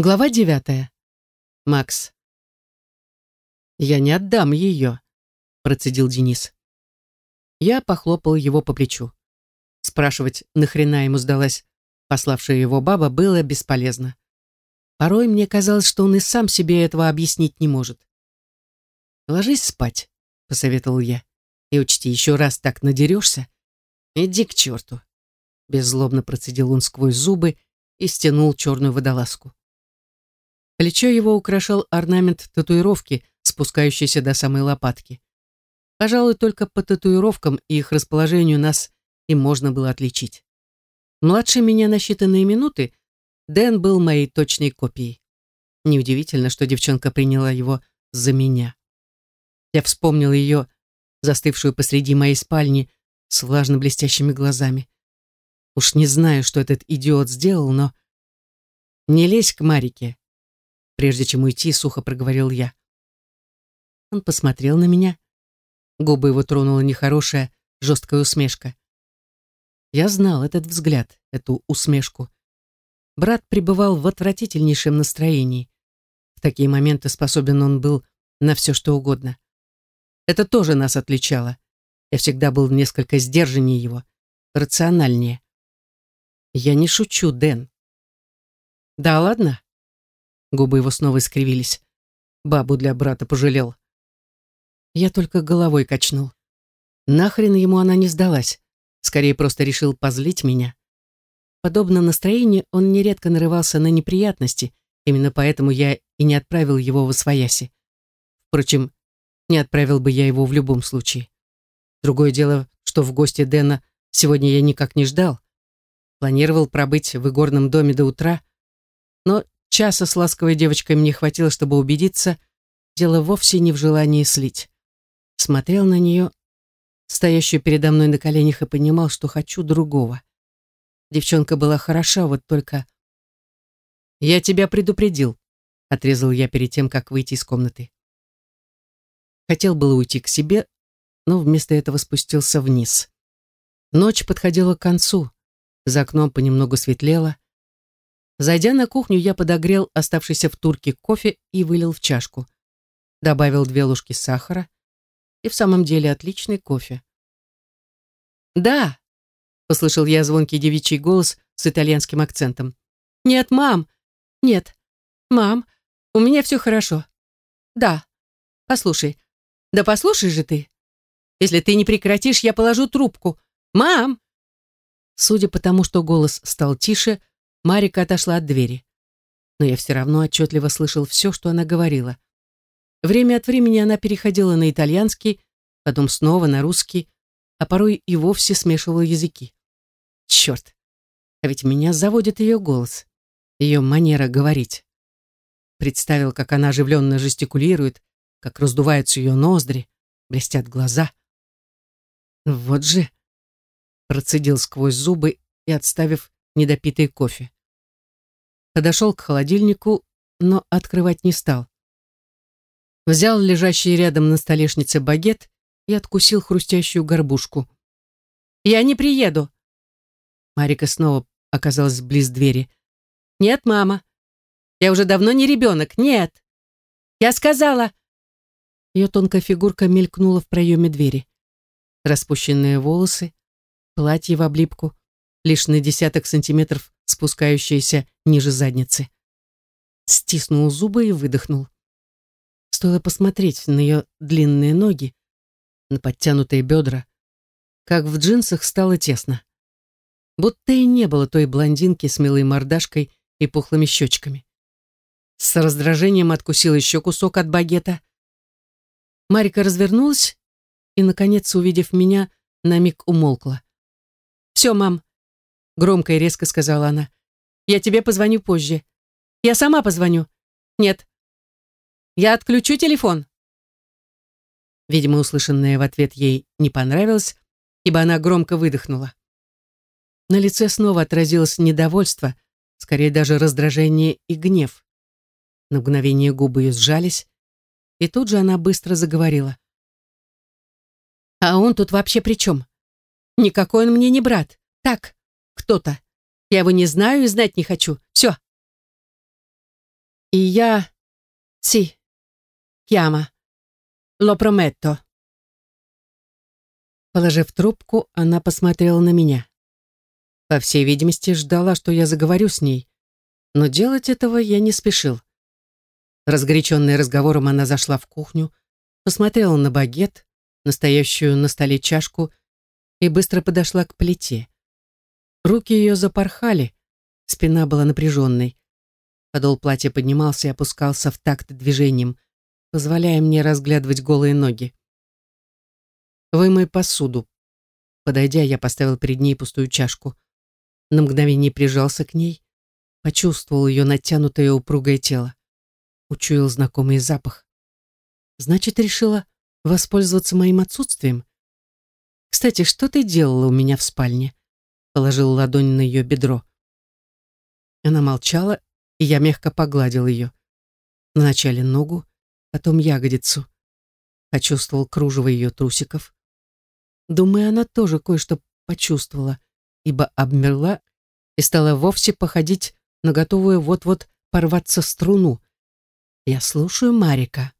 Глава девятая. Макс. «Я не отдам ее», — процедил Денис. Я похлопал его по плечу. Спрашивать, нахрена ему сдалась пославшая его баба, было бесполезно. Порой мне казалось, что он и сам себе этого объяснить не может. «Ложись спать», — посоветовал я. «И учти, еще раз так надерешься, иди к черту». Беззлобно процедил он сквозь зубы и стянул черную водолазку. Плечо его украшал орнамент татуировки, спускающийся до самой лопатки. Пожалуй, только по татуировкам и их расположению нас и можно было отличить. Младше меня на считанные минуты Дэн был моей точной копией. Неудивительно, что девчонка приняла его за меня. Я вспомнил ее, застывшую посреди моей спальни, с влажно-блестящими глазами. Уж не знаю, что этот идиот сделал, но... «Не лезь к Марике», Прежде чем уйти, сухо проговорил я. Он посмотрел на меня. Губы его тронула нехорошая, жесткая усмешка. Я знал этот взгляд, эту усмешку. Брат пребывал в отвратительнейшем настроении. В такие моменты способен он был на все, что угодно. Это тоже нас отличало. Я всегда был несколько сдержаннее его, рациональнее. Я не шучу, Дэн. Да ладно? Губы его снова искривились. Бабу для брата пожалел. Я только головой качнул. Нахрен ему она не сдалась. Скорее просто решил позлить меня. Подобно настроению он нередко нарывался на неприятности, именно поэтому я и не отправил его в Освояси. Впрочем, не отправил бы я его в любом случае. Другое дело, что в гости Дэна сегодня я никак не ждал. Планировал пробыть в игорном доме до утра, но Часа с ласковой девочкой мне хватило, чтобы убедиться, дело вовсе не в желании слить. Смотрел на нее, стоящую передо мной на коленях, и понимал, что хочу другого. Девчонка была хороша, вот только... «Я тебя предупредил», — отрезал я перед тем, как выйти из комнаты. Хотел было уйти к себе, но вместо этого спустился вниз. Ночь подходила к концу, за окном понемногу светлело, Зайдя на кухню, я подогрел оставшийся в турке кофе и вылил в чашку. Добавил две ложки сахара. И в самом деле отличный кофе. «Да!» — послышал я звонкий девичий голос с итальянским акцентом. «Нет, мам! Нет! Мам, у меня все хорошо. Да, послушай. Да послушай же ты. Если ты не прекратишь, я положу трубку. Мам!» Судя по тому, что голос стал тише, Марика отошла от двери. Но я все равно отчетливо слышал все, что она говорила. Время от времени она переходила на итальянский, потом снова на русский, а порой и вовсе смешивала языки. Черт, а ведь меня заводит ее голос, ее манера говорить. Представил, как она оживленно жестикулирует, как раздуваются ее ноздри, блестят глаза. Вот же, процедил сквозь зубы и, отставив недопитый кофе. Подошел к холодильнику, но открывать не стал. Взял лежащий рядом на столешнице багет и откусил хрустящую горбушку. «Я не приеду!» Марика снова оказалась близ двери. «Нет, мама, я уже давно не ребенок, нет!» «Я сказала!» Ее тонкая фигурка мелькнула в проеме двери. Распущенные волосы, платье в облипку, лишь на десяток сантиметров спускающаяся ниже задницы. Стиснул зубы и выдохнул. Стоило посмотреть на ее длинные ноги, на подтянутые бедра, как в джинсах стало тесно. Будто и не было той блондинки с милой мордашкой и пухлыми щечками. С раздражением откусил еще кусок от багета. Марика развернулась и, наконец, увидев меня, на миг умолкла. «Все, мам, Громко и резко сказала она. «Я тебе позвоню позже. Я сама позвоню. Нет. Я отключу телефон». Видимо, услышанное в ответ ей не понравилось, ибо она громко выдохнула. На лице снова отразилось недовольство, скорее даже раздражение и гнев. На мгновение губы ее сжались, и тут же она быстро заговорила. «А он тут вообще при чем? Никакой он мне не брат. Так, кто-то. Я его не знаю и знать не хочу. Все. И я... Си. Chiama. Lo prometto. Положив трубку, она посмотрела на меня. По всей видимости, ждала, что я заговорю с ней, но делать этого я не спешил. Разгоряченная разговором, она зашла в кухню, посмотрела на багет, настоящую на столе чашку, и быстро подошла к плите. Руки ее запорхали, спина была напряженной. Подол платья поднимался и опускался в такт движением, позволяя мне разглядывать голые ноги. «Вымой посуду». Подойдя, я поставил перед ней пустую чашку. На мгновение прижался к ней, почувствовал ее натянутое упругое тело. Учуял знакомый запах. Значит, решила воспользоваться моим отсутствием. «Кстати, что ты делала у меня в спальне?» Положил ладонь на ее бедро. Она молчала, и я мягко погладил ее. Вначале ногу, потом ягодицу. Почувствовал кружево ее трусиков. Думаю, она тоже кое-что почувствовала, ибо обмерла и стала вовсе походить на готовую вот-вот порваться струну. «Я слушаю Марика»,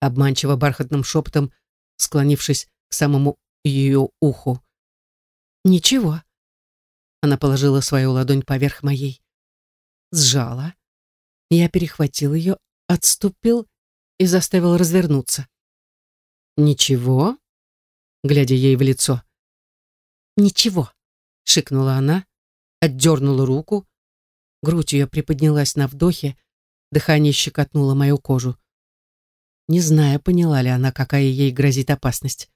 обманчиво бархатным шепотом, склонившись к самому ее уху. «Ничего». Она положила свою ладонь поверх моей. Сжала. Я перехватил ее, отступил и заставил развернуться. «Ничего?» глядя ей в лицо. «Ничего», — шикнула она, отдернула руку. Грудь ее приподнялась на вдохе, дыхание щекотнуло мою кожу. Не знаю, поняла ли она, какая ей грозит опасность.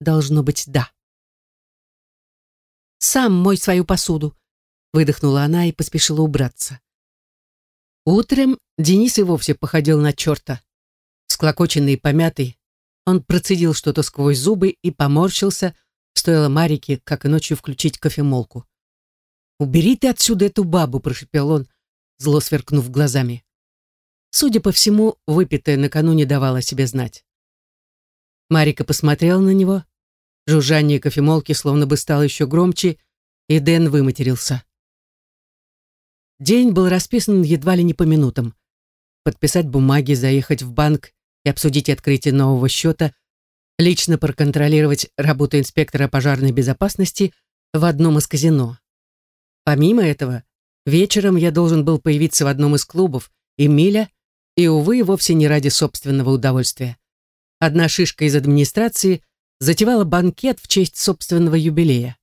Должно быть, да. «Сам мой свою посуду», — выдохнула она и поспешила убраться. Утром Денис и вовсе походил на черта. Склокоченный и помятый, он процедил что-то сквозь зубы и поморщился, стоило Марике, как и ночью, включить кофемолку. «Убери ты отсюда эту бабу!» – прошепел он, зло сверкнув глазами. Судя по всему, выпитая накануне давала себе знать. Марика посмотрела на него, жужжание кофемолки словно бы стало еще громче, и Дэн выматерился. День был расписан едва ли не по минутам. Подписать бумаги, заехать в банк и обсудить открытие нового счета, лично проконтролировать работу инспектора пожарной безопасности в одном из казино. Помимо этого, вечером я должен был появиться в одном из клубов «Эмиля», и, увы, вовсе не ради собственного удовольствия. Одна шишка из администрации затевала банкет в честь собственного юбилея.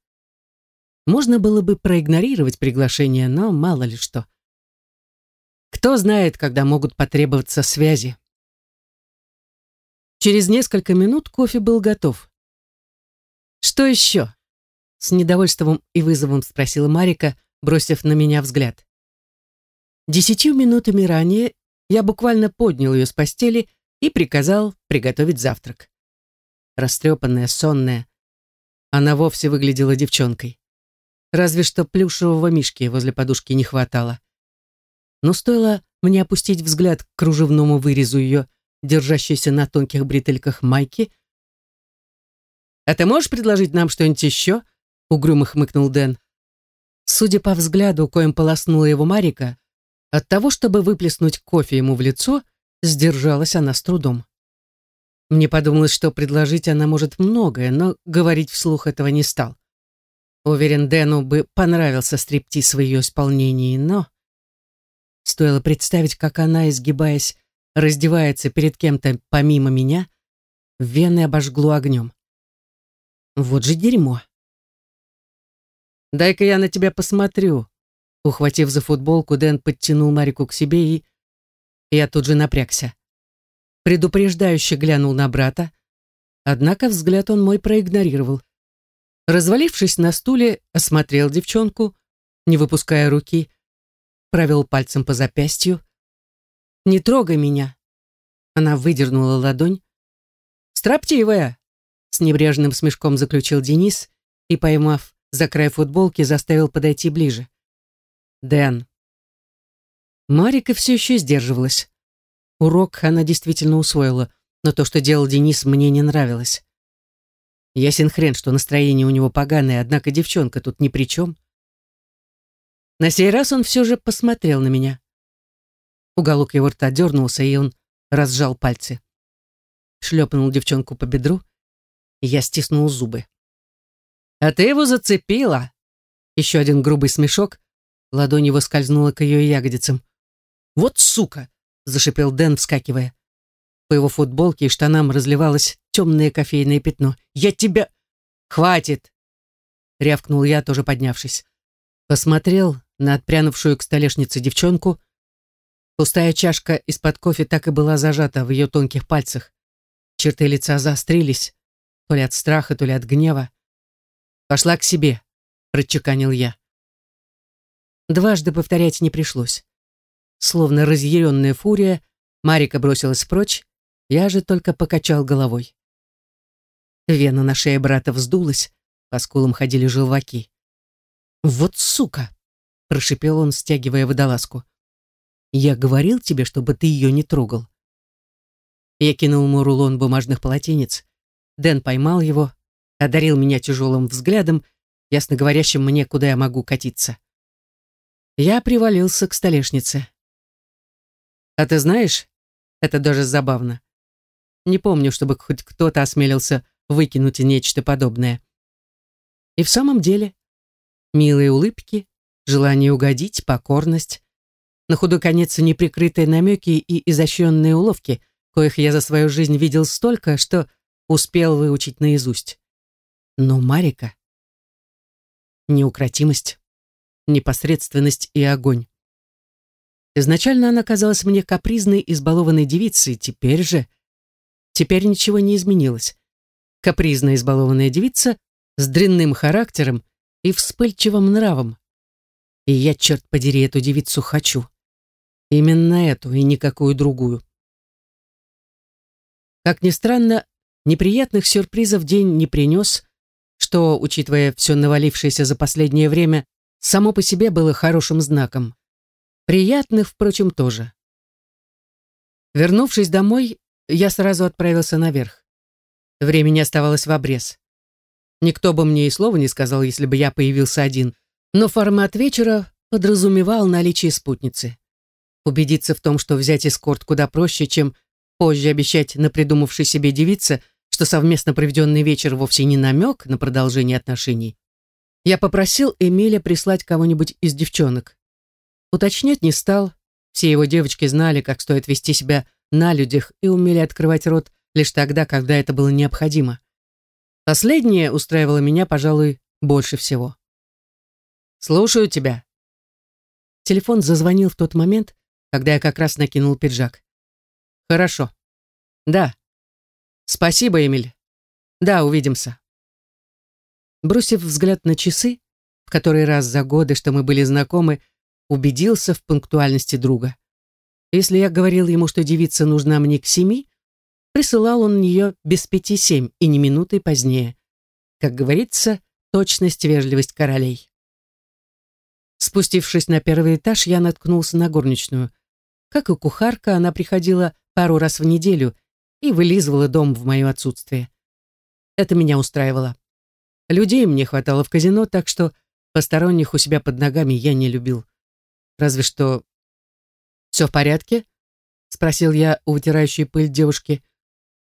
Можно было бы проигнорировать приглашение, но мало ли что. Кто знает, когда могут потребоваться связи. Через несколько минут кофе был готов. «Что еще?» С недовольством и вызовом спросила Марика, бросив на меня взгляд. Десятью минутами ранее я буквально поднял ее с постели и приказал приготовить завтрак. Растрепанная, сонная, она вовсе выглядела девчонкой. Разве что плюшевого мишки возле подушки не хватало. Но стоило мне опустить взгляд к кружевному вырезу ее держащейся на тонких бретельках майки. «А ты можешь предложить нам что-нибудь еще?» — угрюмо хмыкнул Дэн. Судя по взгляду, коим полоснула его Марика, от того, чтобы выплеснуть кофе ему в лицо, сдержалась она с трудом. Мне подумалось, что предложить она может многое, но говорить вслух этого не стал. Уверен, Дэну бы понравился стриптиз в ее исполнении, но... Стоило представить, как она, изгибаясь, раздевается перед кем-то помимо меня, вены обожгло огнем. Вот же дерьмо. «Дай-ка я на тебя посмотрю», Ухватив за футболку, Дэн подтянул Марику к себе и... Я тут же напрягся. Предупреждающе глянул на брата, однако взгляд он мой проигнорировал. Развалившись на стуле, осмотрел девчонку, не выпуская руки, провел пальцем по запястью, не трогай меня!» Она выдернула ладонь. «Строптивая!» С небрежным смешком заключил Денис и, поймав за край футболки, заставил подойти ближе. «Дэн». Марика все еще сдерживалась. Урок она действительно усвоила, но то, что делал Денис, мне не нравилось. Ясен хрен, что настроение у него поганое, однако девчонка тут ни при чем. На сей раз он все же посмотрел на меня. Уголок его рта дернулся, и он разжал пальцы. Шлепнул девчонку по бедру, и я стиснул зубы. «А ты его зацепила!» Еще один грубый смешок, ладонь его скользнула к ее ягодицам. «Вот сука!» — зашипел Дэн, вскакивая. По его футболке и штанам разливалось темное кофейное пятно. «Я тебя...» «Хватит!» — рявкнул я, тоже поднявшись. Посмотрел на отпрянувшую к столешнице девчонку. Пустая чашка из-под кофе так и была зажата в ее тонких пальцах. Черты лица заострились, то ли от страха, то ли от гнева. «Пошла к себе», — прочеканил я. Дважды повторять не пришлось. Словно разъяренная фурия, Марика бросилась прочь, я же только покачал головой. Вена на шее брата вздулась, по скулам ходили желваки. «Вот сука!» — прошипел он, стягивая водолазку. «Я говорил тебе, чтобы ты ее не трогал». Я кинул ему рулон бумажных полотенец. Дэн поймал его, одарил меня тяжелым взглядом, ясно говорящим мне, куда я могу катиться. Я привалился к столешнице. «А ты знаешь, это даже забавно. Не помню, чтобы хоть кто-то осмелился выкинуть нечто подобное. И в самом деле, милые улыбки, желание угодить, покорность, на худой конец неприкрытые намеки и изощренные уловки, коих я за свою жизнь видел столько, что успел выучить наизусть. Но Марика... Неукротимость, непосредственность и огонь. Изначально она казалась мне капризной, избалованной девицей, теперь же... Теперь ничего не изменилось. Капризная, избалованная девица с дрянным характером и вспыльчивым нравом. И я, черт подери, эту девицу хочу. Именно эту и никакую другую. Как ни странно, неприятных сюрпризов день не принес, что, учитывая все навалившееся за последнее время, само по себе было хорошим знаком. Приятных, впрочем, тоже. Вернувшись домой, я сразу отправился наверх. Времени оставалось в обрез. Никто бы мне и слова не сказал, если бы я появился один, но формат вечера подразумевал наличие спутницы. Убедиться в том, что взять эскорт куда проще, чем позже обещать на придумавшей себе девице, что совместно проведенный вечер вовсе не намек на продолжение отношений. Я попросил Эмиля прислать кого-нибудь из девчонок. Уточнять не стал, все его девочки знали, как стоит вести себя на людях и умели открывать рот лишь тогда, когда это было необходимо. Последнее устраивало меня, пожалуй, больше всего. «Слушаю тебя». Телефон зазвонил в тот момент, когда я как раз накинул пиджак. «Хорошо. Да. Спасибо, Эмиль. Да, увидимся». Бросив взгляд на часы, в который раз за годы, что мы были знакомы, убедился в пунктуальности друга. Если я говорил ему, что девица нужна мне к семи, присылал он ее без пяти семь и не минутой позднее. Как говорится, точность, вежливость королей. Спустившись на первый этаж, я наткнулся на горничную. Как и кухарка, она приходила пару раз в неделю и вылизывала дом в мое отсутствие. Это меня устраивало. Людей мне хватало в казино, так что посторонних у себя под ногами я не любил. Разве что... «Все в порядке?» — спросил я у вытирающей пыль девушки.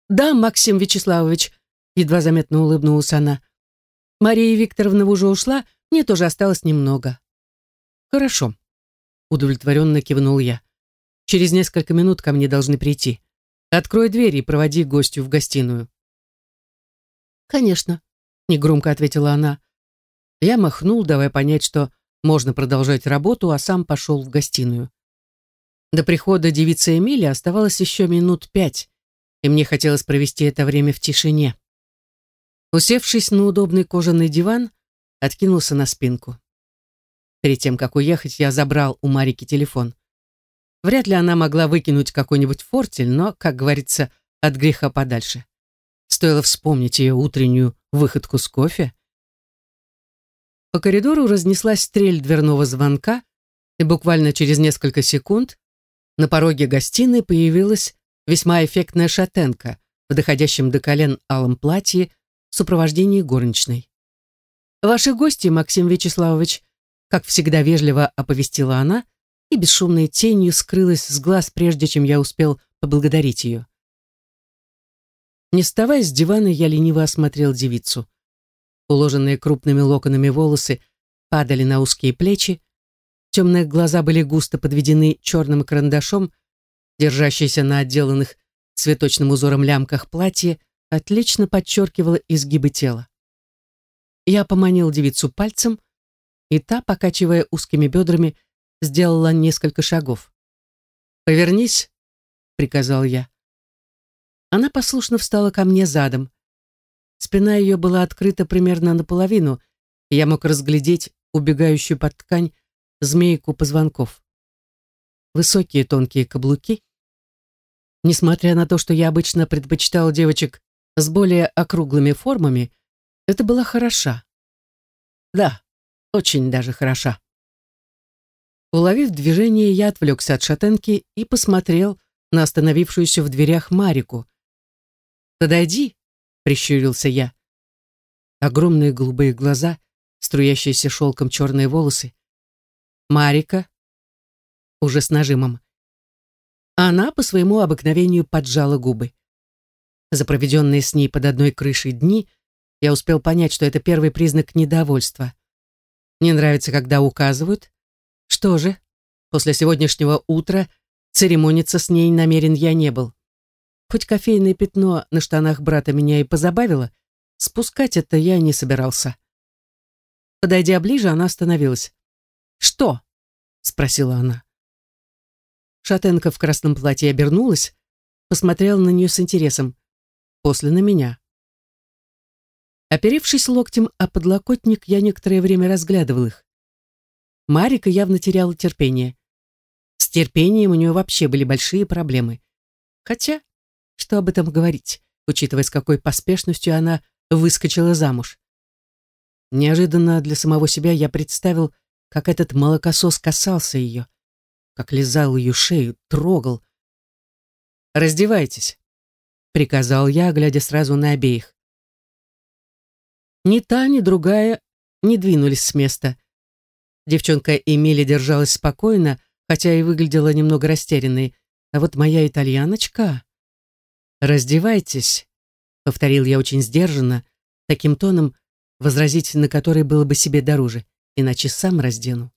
«Да, Максим Вячеславович», — едва заметно улыбнулась она. «Мария Викторовна уже ушла, мне тоже осталось немного». «Хорошо», — удовлетворенно кивнул я. «Через несколько минут ко мне должны прийти. Открой дверь и проводи гостю в гостиную». «Конечно», — негромко ответила она. Я махнул, давая понять, что можно продолжать работу, а сам пошел в гостиную. До прихода девицы Эмили оставалось еще минут пять, и мне хотелось провести это время в тишине. Усевшись на удобный кожаный диван, откинулся на спинку. Перед тем, как уехать, я забрал у Марики телефон. Вряд ли она могла выкинуть какой-нибудь фортель, но, как говорится, от греха подальше. Стоило вспомнить ее утреннюю выходку с кофе. По коридору разнеслась стрель дверного звонка, и буквально через несколько секунд на пороге гостиной появилась весьма эффектная шатенка в доходящем до колен алом платье в сопровождении горничной. «Ваши гости, Максим Вячеславович», как всегда вежливо оповестила она, и бесшумной тенью скрылась с глаз, прежде чем я успел поблагодарить ее. Не вставая с дивана, я лениво осмотрел девицу. Уложенные крупными локонами волосы падали на узкие плечи, темные глаза были густо подведены черным карандашом, держащийся на отделанных цветочным узором лямках платье отлично подчеркивало изгибы тела. Я поманил девицу пальцем, и та, покачивая узкими бедрами, сделала несколько шагов. «Повернись», — приказал я. Она послушно встала ко мне задом. Спина ее была открыта примерно наполовину, и я мог разглядеть убегающую под ткань змейку позвонков. Высокие тонкие каблуки. Несмотря на то, что я обычно предпочитал девочек с более округлыми формами, это была хороша. Да, очень даже хороша. Уловив движение, я отвлекся от шатенки и посмотрел на остановившуюся в дверях Марику. «Подойди», — прищурился я. Огромные голубые глаза, струящиеся шелком черные волосы. «Марика», уже с нажимом. Она по своему обыкновению поджала губы. За проведенные с ней под одной крышей дни я успел понять, что это первый признак недовольства. Не нравится, когда указывают, что же, после сегодняшнего утра церемониться с ней намерен я не был. Хоть кофейное пятно на штанах брата меня и позабавило, спускать это я не собирался. Подойдя ближе, она остановилась. «Что?» — спросила она. Шатенка в красном платье обернулась, посмотрела на нее с интересом, после на меня. Оперевшись локтем о подлокотник, я некоторое время разглядывал их. Марика явно теряла терпение. С терпением у нее вообще были большие проблемы. Хотя, что об этом говорить, учитывая, с какой поспешностью она выскочила замуж. Неожиданно для самого себя я представил, как этот молокосос касался ее, как лизал ее шею, трогал. «Раздевайтесь», — приказал я, глядя сразу на обеих. Ни та, ни другая не двинулись с места — Девчонка Эмили держалась спокойно, хотя и выглядела немного растерянной. А вот моя итальяночка... «Раздевайтесь», — повторил я очень сдержанно, таким тоном, возразить на который было бы себе дороже, иначе сам раздену.